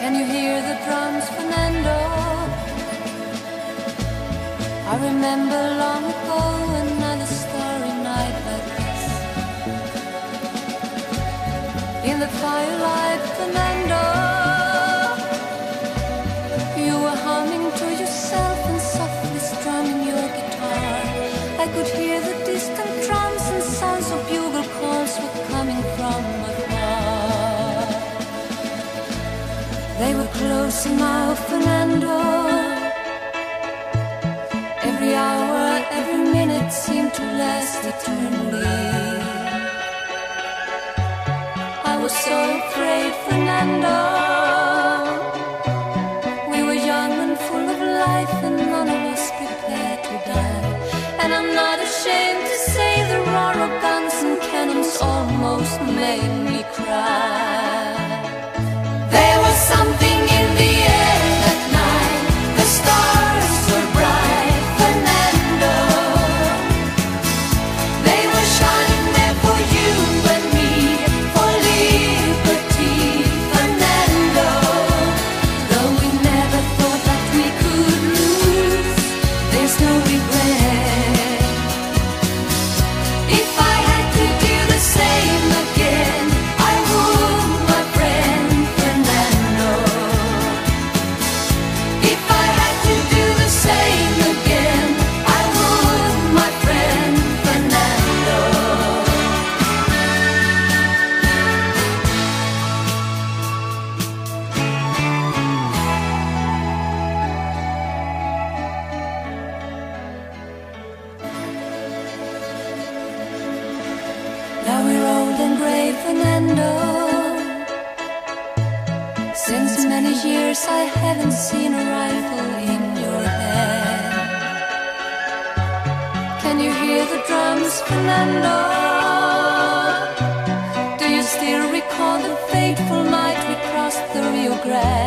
Can you hear the drums, Fernando? I remember long ago. Close Fernando. Every hour, every minute seemed to last eternally. I was so afraid, Fernando. We were young and full of life, and none of us prepared to die. And I'm not ashamed to say the roar of guns and cannons almost made me cry. Now we're old and grey, Fernando. Since many years I haven't seen a rifle in your hand. Can you hear the drums, Fernando? Do you still recall the fateful night we crossed the Rio Grande?